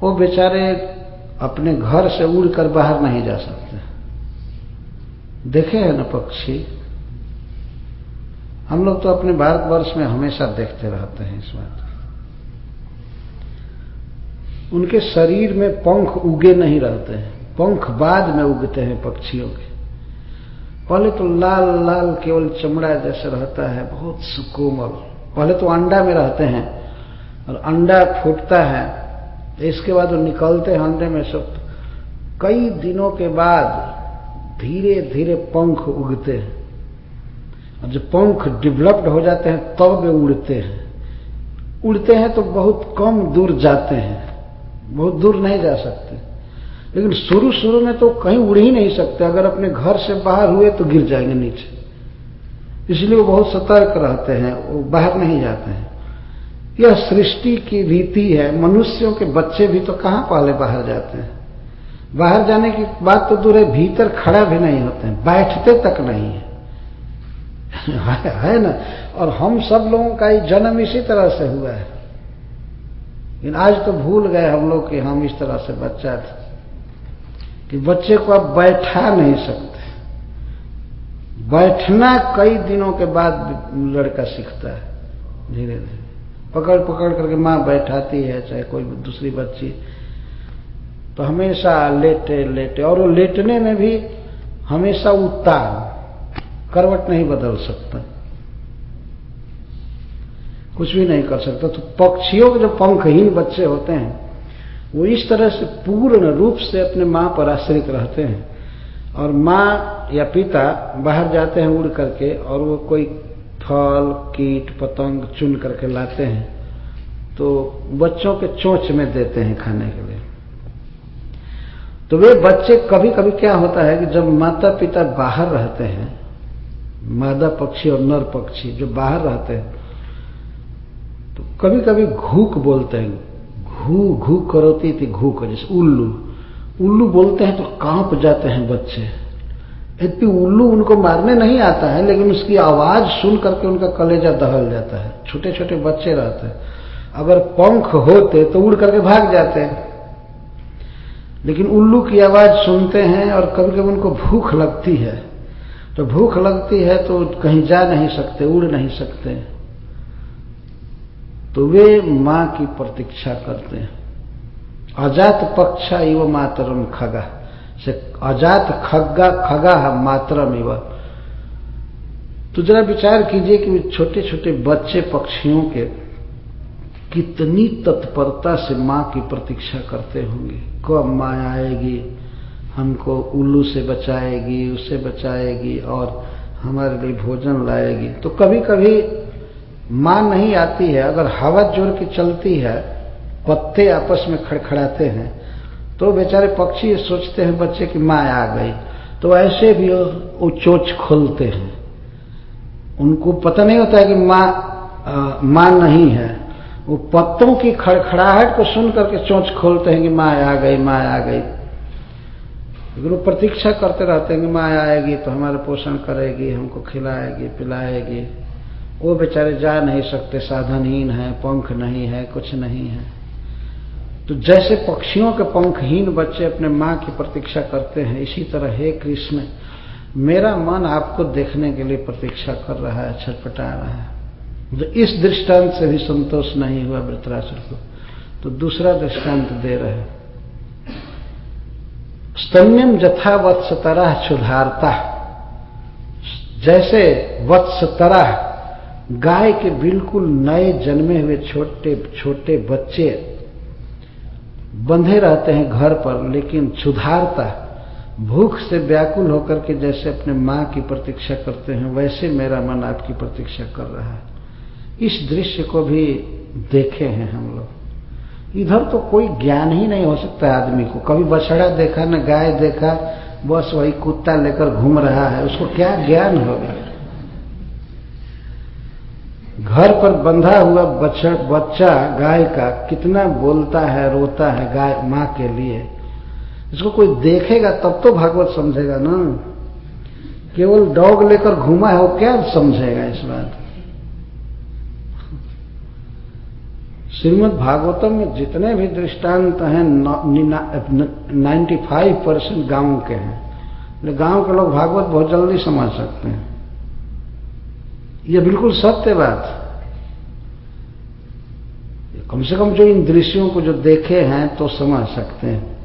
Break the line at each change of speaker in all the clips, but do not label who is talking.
वो बेचारे अपने घर से उड़कर बाहर नहीं जा सकते। देखे हैं ना पक्षी? हम लोग तो अपने भारतवर्ष में हमेशा देखते रहते हैं इस बात उनके शरीर में पंख उगे नहीं रहते हैं। पंख बाद में उगते हैं पक्षियों के। पहले तो लाल लाल केवल चमड़ा जैसे रहता है, बहुत सुकोमल। पहले तो अंडा में रहते हैं और अंडा फूटता है इसके बाद वो निकलते हैं अंडे में सब। कई दिनों के बाद धीरे धीरे पंख उगते हैं। और जब पंख डेवलप्ड हो जाते हैं, तब तो वे उड़ते हैं। उड़ते हैं तो बहुत कम दूर जाते हैं। बहुत दूर नहीं जा सकते। लेकिन शुरू शुरू में तो कहीं उड़ ही नहीं सकते। अगर अपने घर से बाहर हुए तो गिर जाएँगे नीचे। इसलिए वो बहुत सतर्क रहते हैं, वो बाहर नहीं जाते हैं। यह सृष्टि की रीति है। मनुष्यों के बच्चे भी तो कहाँ पहले बाहर जाते हैं? बाहर जाने की बात तो दूर है, भीतर खड़ा भी नहीं होते हैं, बैठते तक नहीं है। है ना? और हम सब लोगों का ही जन्म इसी तरह से हुआ है। लेकिन आज तो भूल गए हम लोग कि हम इस तरह से बच्चा थे, कि बच्चे को आप बैठा नहीं सकते। बैठना कई दिनों के बाद लड़का सीखता है धीरे धीरे पकड़ पकड़ करके माँ बैठाती है, चाहे कोई दूसरी बच्ची। तो हमेशा लेटे लेटे। और वो लेटने में भी हमेशा उतार करवट नहीं बदल सकता। कुछ भी नहीं कर सकता। तो पक्षियों के जो पंखहीन बच्चे होते हैं, वो इस तरह से पूर्ण रूप से अपने माँ पर आश्रित रहते हैं। और माँ या पिता बाहर जाते हैं उड़ करके, और वो कोई फल कीट, पतंग चुन करके लाते हैं तो बच्चों के चोच में देते हैं खाने के लिए। तो वे बच्चे कभी कभी क्या होता है कि जब माता पिता बाहर रहते हैं, मादा पक्षी और नर पक्षी जो बाहर रहते हैं तो कभी कभी घूक बोलते हैं, घू घू करोती थी घूक, जैसे उल्लू। उल्लू बोलते हैं तो काँप जाते हैं बच्चे। यद्यपि उल्लू उनको मारने नहीं आता है, लेकिन उसकी आवाज़ सुन करके उनका कलेजा दहल जाता है। छोटे छोटे बच्चे रहते हैं। अगर पंख होते तो उड़ करके भाग जाते हैं। लेकिन उल्लू की आवाज़ सुनते हैं और कभी कभी उनको भूख लगती है। तो भूख लगती है तो कहीं जा नहीं सकते, उड़ नहीं सकते। तो वे माँ की प्रतीक्षा करते हैं। अजात पक्षा इव मातरम खगा। से अजात खग्गा, खगा मातरम इव। तो जरा विचार कीजिए कि छोटे छोटे बच्चे पक्षियों के कितनी तत्परता से माँ की प्रतीक्षा करते होंगे। कब माँ आएगी, हमको उल्लू से बचाएगी, उसे बचाएगी और हमारे लिए भोजन लाएगी। तो कभी कभी माँ नहीं आती है, अगर हवा ज़ोर की चलती है, पत्ते आपस में खड़खड़ाते हैं तो बेचारे पक्षी सोचते हैं, बच्चे की माँ आ गई। तो ऐसे भी वो चोच खोलते हैं। उनको पता नहीं होता है कि माँ माँ नहीं है। वो पत्तों की खड़खड़ाहट को सुन करके चोंच खोलते हैं कि माँ आ गई, माँ आ गई। लेकिन वो प्रतीक्षा करते रहते हैं कि माँ आएगी तो हमारा पोषण करेगी, हमको खिलाएगी, पिलाएगी। वो बेचारे जा नहीं सकते, साधनहीन है, पंख नहीं है, कुछ नहीं है। तो जैसे पक्षियों के पंखहीन बच्चे अपने माँ की प्रतीक्षा करते हैं, इसी तरह हे कृष्ण, मेरा मन आपको देखने के लिए प्रतीक्षा कर रहा है, छटपटा रहा है। जो इस दृष्टांत से भी संतोष नहीं हुआ वृतरासुर को। तो दूसरा दृष्टांत दे रहे स्तम्यम जथा वत्स तरह क्षुधारता। जैसे वत्स तरह गाय के बिल्कुल नए जन्मे हुए छोटे छोटे बच्चे बंधे रहते हैं घर पर, लेकिन सुधारता भूख से व्याकुल होकर के जैसे अपने माँ की प्रतीक्षा करते हैं, वैसे मेरा मन आपकी प्रतीक्षा कर रहा है। इस दृश्य को भी देखे हैं हम लोग। इधर तो कोई ज्ञान ही नहीं हो सकता आदमी को। कभी बछड़ा देखा, न गाय देखा, बस वही कुत्ता लेकर घूम रहा है, उसको क्या ज्ञान होगा? घर पर बंधा हुआ बच्चा बच्चा गाय का कितना बोलता है, रोता है गाय माँ के लिए। इसको कोई देखेगा तब तो भागवत समझेगा ना। केवल डॉग लेकर घूमा है वो क्या समझेगा इस बात? श्रीमद् भागवतम में जितने भी दृष्टांत हैं नाइन्टी फाइव परसेंट गाँव के हैं। गाँव के लोग भागवत बहुत जल्दी समझ सकते हैं। यह बिल्कुल सत्य बात। कम से कम जो इन दृश्यों को जो देखे हैं तो समझ सकते हैं।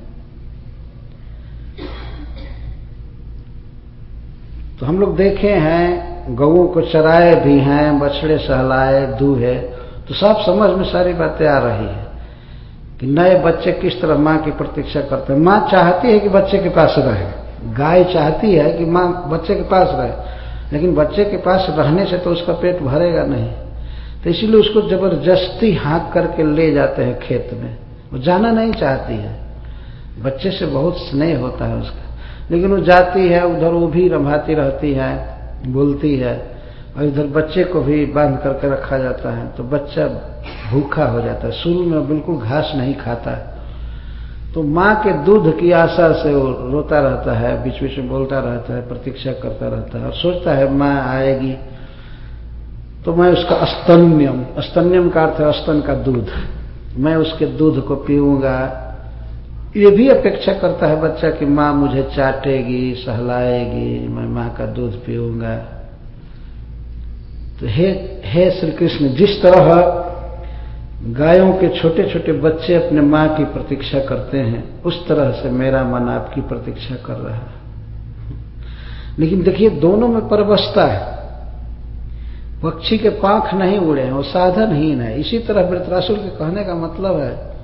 तो हम लोग देखे हैं, गऊ को चराए भी हैं, बछड़े सहलाए, दूहे। तो सब समझ में सारी बातें आ रही है कि नए बच्चे किस तरह माँ की प्रतीक्षा करते हैं। माँ चाहती है कि बच्चे के पास रहे। गाय चाहती है कि माँ बच्चे के पास रहे। लेकिन बच्चे के पास रहने से तो उसका पेट भरेगा नहीं। तो इसीलिए उसको ज़बरदस्ती हाँक करके ले जाते हैं खेत में। वो जाना नहीं चाहती है। बच्चे से बहुत स्नेह होता है उसका। लेकिन वो जाती है, उधर वो भी रंभाती रहती है, बोलती है, और इधर बच्चे को भी बाँध करके रखा जाता है। तो बच्चा भूखा हो जाता है। शुरू में बिल्कुल घास नहीं खाता है। तो माँ के दूध की आशा से वो रोता रहता है बीच बीच में बोलता रहता है, प्रतीक्षा करता रहता है और सोचता है माँ आएगी तो मैं उसका स्तन्यम स्तन्यम का अर्थ है स्तन का दूध। मैं उसके दूध को पीऊँगा। ये भी अपेक्षा करता है बच्चा कि माँ मुझे चाटेगी, सहलाएगी, मैं माँ का दूध पीऊँगा। तो हे हे श्री कृष्ण, जिस तरह गायों के छोटे छोटे बच्चे अपने माँ की प्रतीक्षा करते हैं। उस तरह से मेरा मन आपकी प्रतीक्षा कर रहा है। लेकिन देखिए, दोनों में परवस्था है। पक्षी के पांख नहीं उड़े हैं, वो साधनहीन है। इसी तरह वृतरासुर के कहने का मतलब है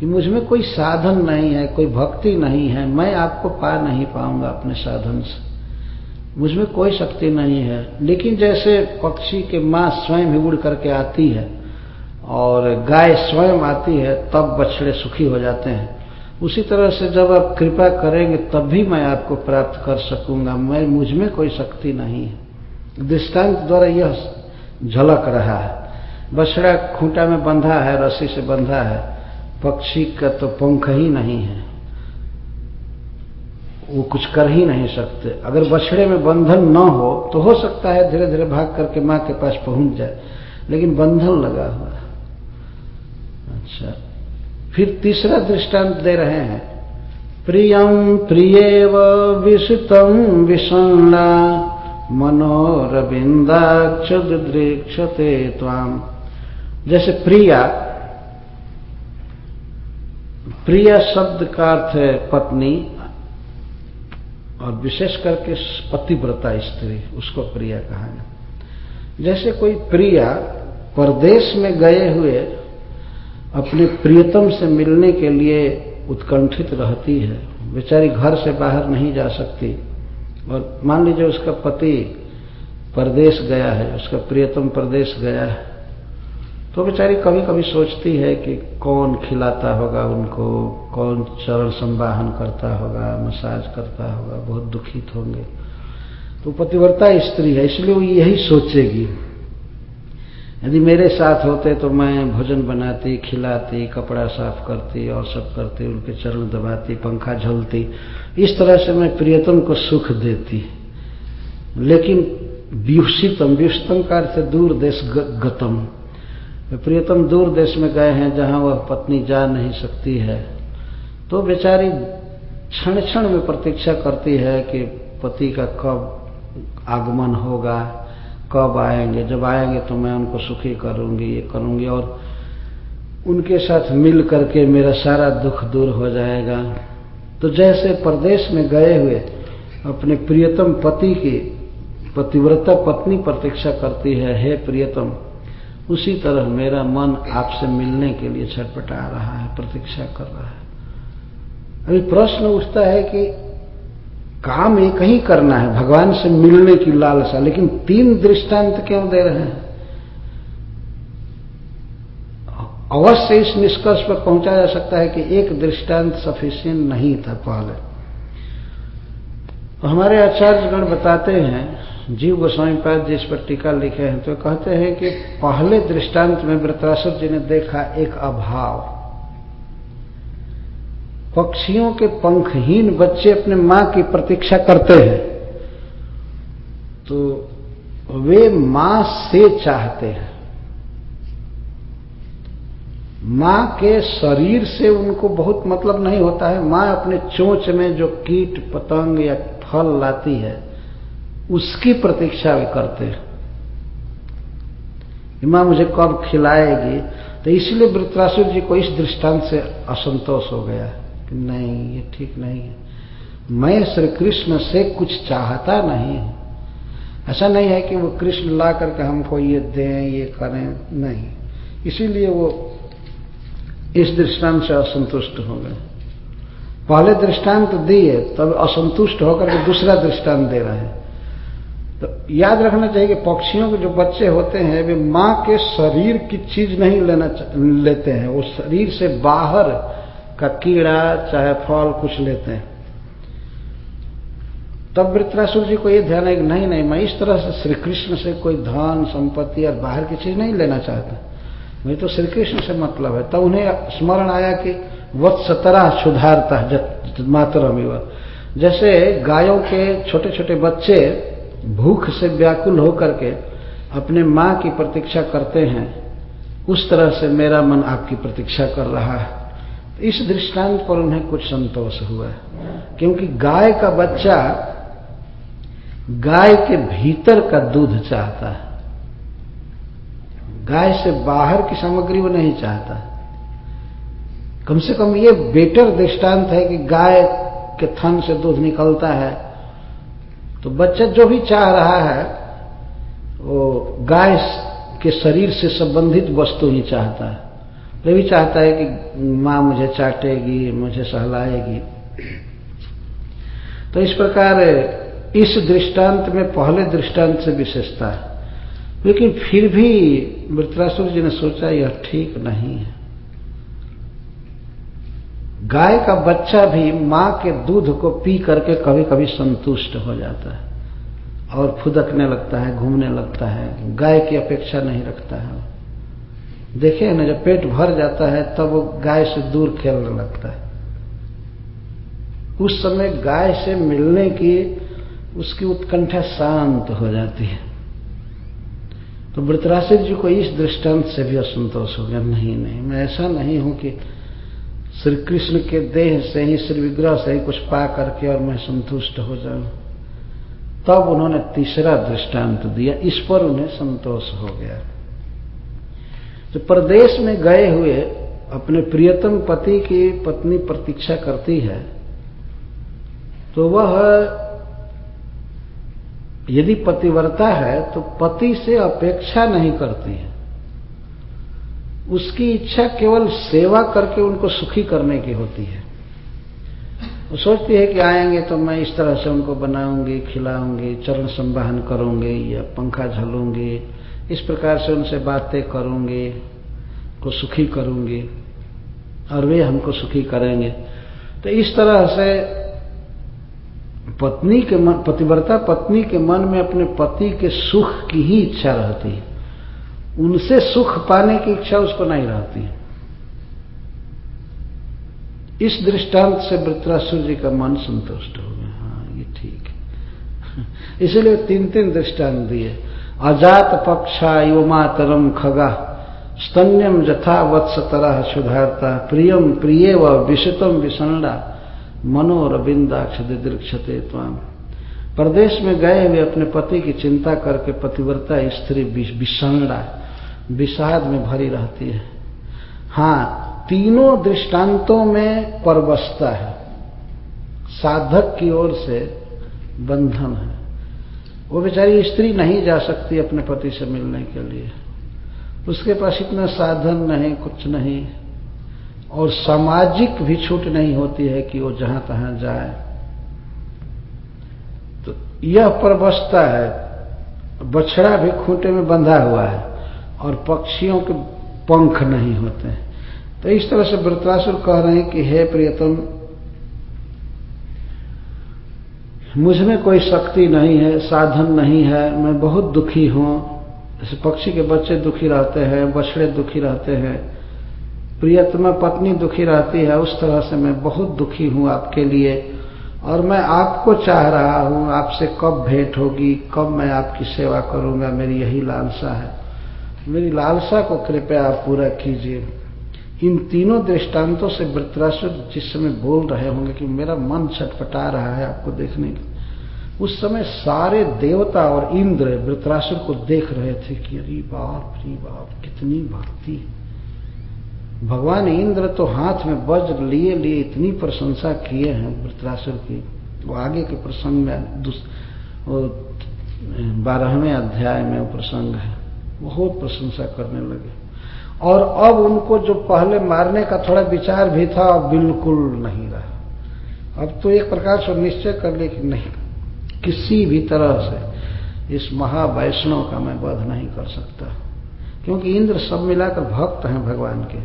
कि मुझमें कोई साधन नहीं है, कोई भक्ति नहीं है। मैं आपको पा नहीं पाऊँगा अपने साधन से। मुझमें कोई शक्ति नहीं है। लेकिन जैसे पक्षी के माँ स्वयं ही उड़ करके आती है और गाय स्वयं आती है, तब बछड़े सुखी हो जाते हैं। उसी तरह से जब आप कृपा करेंगे, तब भी मैं आपको प्राप्त कर सकूँगा। मैं, मुझमें कोई शक्ति नहीं है। दृष्टांत द्वारा यह झलक रहा है। बछड़ा खूंटा में बंधा है, रस्सी से बंधा है। पक्षी का तो पंख ही नहीं है। वो कुछ कर ही नहीं सकते। अगर बछड़े में बंधन न हो तो हो सकता है धीरे धीरे भाग करके माँ के पास पहुँच जाए। लेकिन बंधन लगा हुआ अच्छा। फिर तीसरा दृष्टांत दे रहे हैं। प्रियम प्रियव विषितम मनोरविंदाक्ष मनोरविंदाक्षते त्वाम जैसे प्रिया प्रिया शब्द का अर्थ है पत्नी, और विशेष करके पतिव्रता स्त्री, उसको प्रिया कहा जैसे कोई प्रिया परदेश में गए हुए अपने प्रियतम से मिलने के लिए उत्कंठित रहती है। बेचारी घर से बाहर नहीं जा सकती। और मान लीजिए उसका पति परदेश गया है, उसका प्रियतम परदेश गया है तो बेचारी कभी कभी सोचती है कि कौन खिलाता होगा उनको, कौन चरण संवाहन करता होगा, मसाज करता होगा, बहुत दुखित होंगे। तो पतिव्रता स्त्री है, इसलिए वो यही सोचेगी। यदि मेरे साथ होते तो मैं भोजन बनाती, खिलाती, कपड़ा साफ़ करती, और सब करती, उनके चरण दबाती, पंखा झलती। इस तरह से मैं प्रियतम को सुख देती। लेकिन व्यूषितम व्युषतम का अर्थ दूर देश गतम। प्रियतम दूर देश में गए हैं, जहाँ वह पत्नी जा नहीं सकती है। तो बेचारी क्षण क्षण में प्रतीक्षा करती है कि पति का कब आगमन होगा। कब आएँगे? जब आएँगे तो मैं उनको सुखी करूँगी, ये करूँगी और उनके साथ मिल करके मेरा सारा दुख दूर हो जाएगा। तो जैसे प्रदेश में गए हुए अपने प्रियतम पति की पतिव्रता, पत्नी प्रतीक्षा करती है, हे प्रियतम, उसी तरह मेरा मन आपसे मिलने के लिए छटपटा रहा है, प्रतीक्षा कर रहा है। अभी प्रश्न उठता है कि काम एक ही करना है। भगवान से मिलने की लालसा, लेकिन तीन दृष्टांत क्यों दे रहे हैं? अवश्य इस निष्कर्ष पर पहुँचा जा सकता है कि एक दृष्टांत सफिशियंट नहीं था पहले तो हमारे आचार्यगण बताते हैं, जीव गोस्वामी पाद जी इस पर टीका लिखे हैं तो कहते हैं कि पहले दृष्टांत में वृतरासुर जी ने देखा एक अभाव। पक्षियों के पंखहीन बच्चे अपने माँ की प्रतीक्षा करते हैं तो वे माँ से चाहते हैं। माँ के शरीर से उनको बहुत मतलब नहीं होता है। माँ अपने चोंच में जो कीट, पतंग या फल लाती है, उसकी प्रतीक्षा भी करते हैं। माँ मुझे कब खिलाएगी? तो इसलिए वृत्रासुर जी को इस दृष्टांत से असंतोष हो गया नहीं, ये ठीक नहीं है। मैं श्री कृष्ण से कुछ चाहता नहीं ऐसा नहीं है कि वो कृष्ण ला करके हमको ये दें, ये करें, नहीं। इसीलिए वो इस दृष्टांत से असंतुष्ट हो गए। पहले दृष्टांत दिए, तब असंतुष्ट होकर के दूसरा दृष्टांत दे रहे हैं। तो याद रखना चाहिए कि पक्षियों के जो बच्चे होते हैं, वे माँ के शरीर की चीज़ नहीं लेना लेते हैं। वो शरीर से बाहर का कीड़ा, चाहे फल कुछ लेते हैं। तब वृत्रासुर जी को ये ध्यान है कि नहीं नहीं, मैं इस तरह से श्री कृष्ण से कोई धन, संपत्ति और बाहर की चीज़ नहीं लेना चाहता। मुझे तो श्री कृष्ण से मतलब है। तब उन्हें स्मरण आया कि वत्सतरा सुधारता मातरम जैसे गायों के छोटे छोटे बच्चे भूख से व्याकुल होकर के अपने माँ की प्रतीक्षा करते हैं, उस तरह से मेरा मन आपकी प्रतीक्षा कर रहा है। इस दृष्टांत पर उन्हें कुछ संतोष हुआ, क्योंकि गाय का बच्चा गाय के भीतर का दूध चाहता है। गाय से बाहर की सामग्री वो नहीं चाहता। कम से कम ये बेटर दृष्टांत है कि गाय के थन से दूध निकलता है। तो बच्चा जो भी चाह रहा है, वो गाय के शरीर से संबंधित वस्तु ही चाहता है। भी चाहता है कि माँ मुझे चाटेगी, मुझे सहलाएगी। तो इस प्रकार इस दृष्टांत में पहले दृष्टांत से विशेषता है। लेकिन फिर भी वृत्रासुर जी ने सोचा, यह ठीक नहीं है। गाय का बच्चा भी माँ के दूध को पी करके कभी कभी संतुष्ट हो जाता है और फुदकने लगता है, घूमने लगता है, गाय की अपेक्षा नहीं रखता है। देखिए ना, जब पेट भर जाता है, तब वो गाय से दूर खेलने लगता है। उस समय गाय से मिलने की, उसकी उत्कंठा शांत हो जाती है। तो वृतराशिक जी को इस दृष्टांत से भी असंतोष हो गया, नहीं नहीं, मैं ऐसा नहीं हूँ कि श्री कृष्ण के देह से ही, श्री विग्रह से ही कुछ पा करके और मैं संतुष्ट हो जाऊँ। तब उन्होंने तीसरा दृष्टांत दिया, इस पर उन्हें संतोष हो गया। तो प्रदेश में गए हुए अपने प्रियतम पति की पत्नी प्रतीक्षा करती है तो वह यदि पतिव्रता है तो पति से अपेक्षा नहीं करती है। उसकी इच्छा केवल सेवा करके उनको सुखी करने की होती है। वो सोचती है कि आएँगे तो मैं इस तरह से उनको बनाऊँगी, खिलाऊँगी, चरण संवाहन करूँगी या पंखा झलूँगी, इस प्रकार से उनसे बातें करूँगी, को सुखी करूँगी और वे हमको सुखी करेंगे। तो इस तरह से पत्नी के मन, पतिव्रता पत्नी के मन में अपने पति के सुख की ही इच्छा रहती है। उनसे सुख पाने की इच्छा उसको नहीं रहती। इस दृष्टांत से वृत्रासुर जी का मन संतुष्ट हो गया। हाँ ये ठीक है। इसलिए तीन तीन दृष्टांत दिए। अजात पक्षा युमातरम खगा, स्तन्यम जथा वत्स तरह सुधारता, प्रियम प्रिय व विषतम विषणा मनोरविंदाक्ष दृक्षते त्वाम। प्रदेश में गए हुए अपने पति की चिंता करके पतिव्रता स्त्री विषणा विषाद में भरी रहती है। हाँ तीनों दृष्टांतों में परवस्ता है। साधक की ओर से बंधन है। वो बेचारी स्त्री नहीं जा सकती अपने पति से मिलने के लिए। उसके पास इतना साधन नहीं, कुछ नहीं। और सामाजिक भी छूट नहीं होती है कि वो जहाँ तहां जाए। तो यह परवस्ता है। बछड़ा भी खूंटे में बंधा हुआ है और पक्षियों के पंख नहीं होते हैं। तो इस तरह से वृत्रासुर कह रहे हैं कि, हे प्रियतम मुझमें कोई शक्ति नहीं है, साधन नहीं है, मैं बहुत दुखी हूँ। जैसे पक्षी के बच्चे दुखी रहते हैं, बछड़े दुखी रहते हैं। प्रियतमा पत्नी दुखी रहती है, उस तरह से मैं बहुत दुखी हूँ आपके लिए। और मैं आपको चाह रहा हूँ, आपसे कब भेंट होगी, कब मैं आपकी सेवा करूँगा, मेरी यही लालसा है। मेरी लालसा को कृपया आप पूरा कीजिए। इन तीनों दृष्टांतों से वृत्रासुर जिस समय बोल रहे होंगे कि मेरा मन छटपटा रहा है, आपको देखने के उस समय सारे देवता और इंद्र वृत्रासुर को देख रहे थे कि अरे बाप रे बाप, कितनी भक्ति भगवान इंद्र तो हाथ में वज्र लिए लिए इतनी प्रशंसा किए हैं वृत्रासुर की। वो आगे के प्रसंग में बारहवें अध्याय में वो प्रसंग है। बहुत प्रशंसा करने लगे। और अब उनको जो पहले मारने का थोड़ा विचार भी था, अब बिल्कुल नहीं रहा। अब तो एक प्रकार से निश्चय कर ले कि नहीं, किसी भी तरह से इस महावैष्णव का मैं वध नहीं कर सकता। क्योंकि इंद्र सब मिलाकर भक्त हैं भगवान के।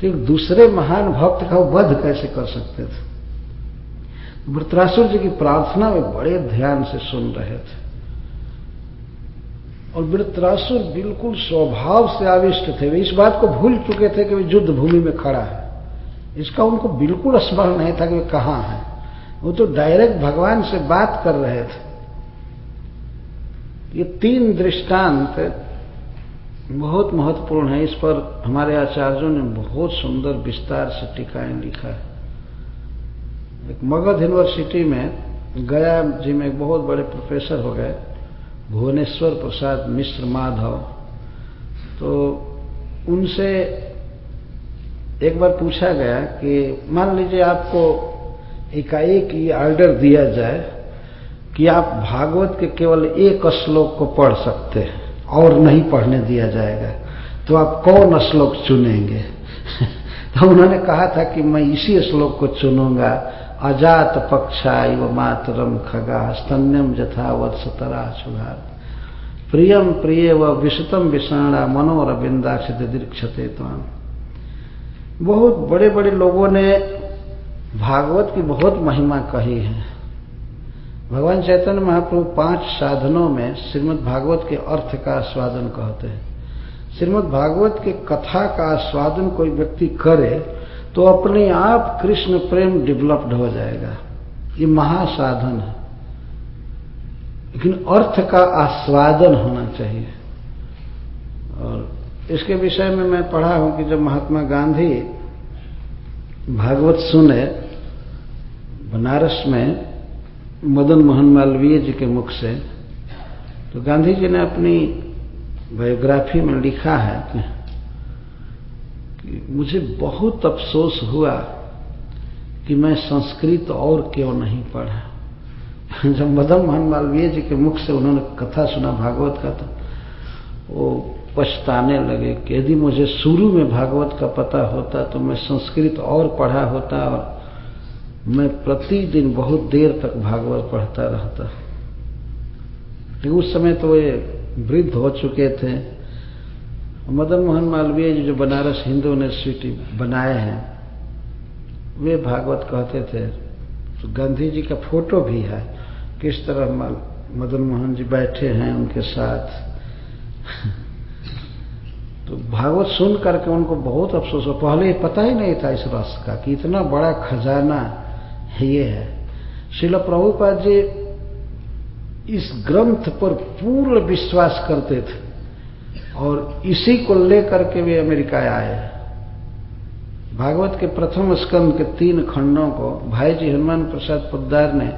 तो दूसरे महान भक्त का वध कैसे कर सकते थे? वृत्रासुर जी की प्रार्थना में बड़े ध्यान से सुन रहे थे। और वृत्रासुर बिल्कुल स्वभाव से आविष्ट थे। वे इस बात को भूल चुके थे कि वे युद्ध भूमि में खड़ा है। इसका उनको बिल्कुल स्मरण नहीं था कि वे कहाँ हैं। वो तो डायरेक्ट भगवान से बात कर रहे थे। ये तीन दृष्टांत बहुत महत्वपूर्ण है। इस पर हमारे आचार्यों ने बहुत सुंदर विस्तार से टीकाएँ लिखा है। एक मगध यूनिवर्सिटी में गया जी में एक बहुत बड़े प्रोफेसर हो गए। भुवनेश्वर प्रसाद मिश्र माधव। तो उनसे एक बार पूछा गया कि, मान लीजिए आपको एकाएक ये ऑर्डर दिया जाए कि आप भागवत के केवल एक श्लोक को पढ़ सकते हैं और नहीं पढ़ने दिया जाएगा तो आप कौन श्लोक चुनेंगे? तो उन्होंने कहा था कि मैं इसी श्लोक को चुनूँगा अजात पक्षा इव मातरम खगा स्तन्यम जथा वत्सतरा सुधार प्रियम प्रिय व विषतम विषाणा मनोरविंदाक्ष दीक्षते बहुत बड़े बड़े लोगों ने भागवत की बहुत महिमा कही है। भगवान चैतन्य महाप्रभु पाँच साधनों में श्रीमद् भागवत के अर्थ का आस्वादन कहते हैं। श्रीमद् भागवत के कथा का आस्वादन कोई व्यक्ति करे तो अपने आप कृष्ण प्रेम डेवलप्ड हो जाएगा। ये महासाधन है। लेकिन अर्थ का आस्वादन होना चाहिए। और इसके विषय में मैं पढ़ा हूँ कि जब महात्मा गांधी भागवत सुने, बनारस में मदन मोहन मालवीय जी के मुख से तो गांधी जी ने अपनी बायोग्राफी में लिखा है कि मुझे बहुत अफसोस हुआ कि मैं संस्कृत और क्यों नहीं पढ़ा। जब मदन मोहन मालवीय जी के मुख से उन्होंने कथा सुना भागवत का तो वो पछताने लगे कि यदि मुझे शुरू में भागवत का पता होता तो मैं संस्कृत और पढ़ा होता और मैं प्रतिदिन बहुत देर तक भागवत पढ़ता रहता। उस समय तो ये वृद्ध हो चुके थे। मदन मोहन मालवीय जी बनारस हिंदू यूनिवर्सिटी बनाए हैं, वे भागवत कहते थे तो गांधी जी का फ़ोटो भी है, किस तरह मदन मोहन जी बैठे हैं उनके साथ। तो भागवत सुन करके उनको बहुत अफसोस हो पहले पता ही नहीं था इस रस का कि इतना बड़ा खजाना है ये है। शिल प्रभुपाद जी इस ग्रंथ पर पूर्ण विश्वास करते थे। और इसी को लेकर के वे अमेरिका आए। भागवत के प्रथम स्कंद के तीन खंडों को भाई जी हनुमान प्रसाद पोद्दार ने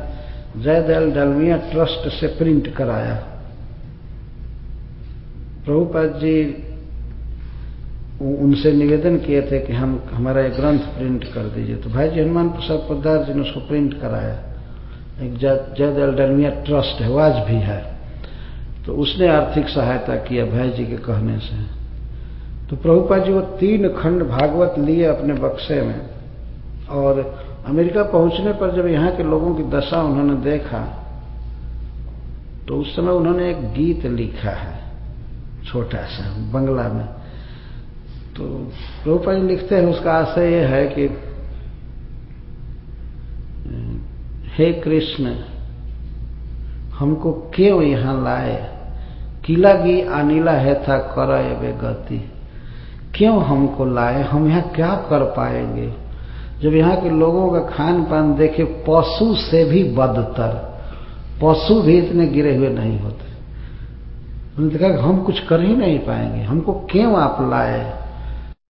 जयदयाल डालमिया ट्रस्ट से प्रिंट कराया। प्रभुपाद जी उनसे निवेदन किए थे कि हम, हमारा एक ग्रंथ प्रिंट कर दीजिए। तो भाई जी हनुमान प्रसाद पोद्दार जी ने उसको प्रिंट कराया। एक जयदयाल डालमिया ट्रस्ट है वाज भी है। तो उसने आर्थिक सहायता किया भाई जी के कहने से। तो प्रभुपा जी वो तीन खंड भागवत लिए अपने बक्से में और अमेरिका पहुँचने पर जब यहाँ के लोगों की दशा उन्होंने देखा तो उस समय उन्होंने एक गीत लिखा है, छोटा सा, बंगला में। तो प्रभुपा जी लिखते हैं, उसका आशय यह है कि, हे कृष्ण, हमको क्यों यहाँ लाए? किला की अनिला है था, कर एवे गति। क्यों हमको लाए? हम यहाँ क्या कर पाएँगे? जब यहाँ के लोगों का खान पान देखे, पशु से भी बदतर। पशु भी इतने गिरे हुए नहीं होते। उन्होंने कहा हम कुछ कर ही नहीं पाएँगे। हमको क्यों आप लाए?